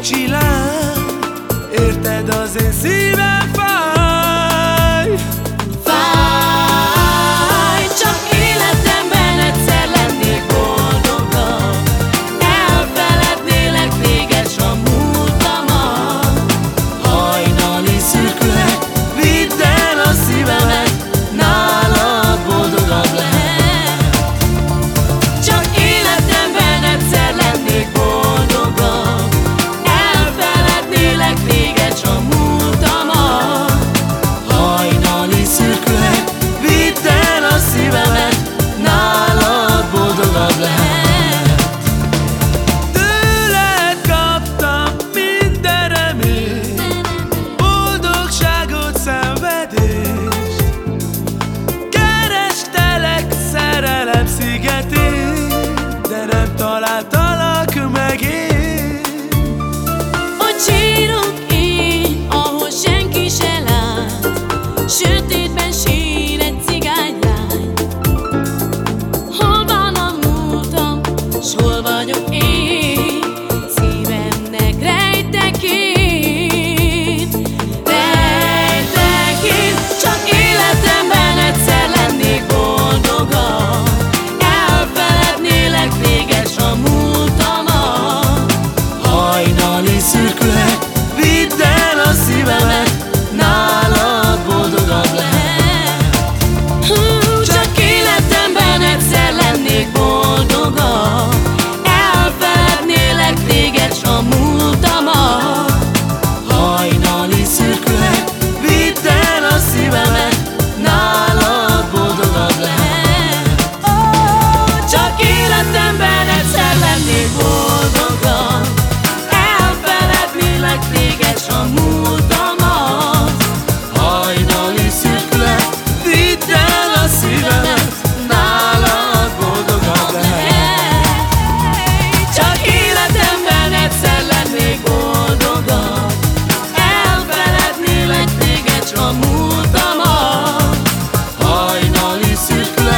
csillag Érted az én szívem? Missy Play.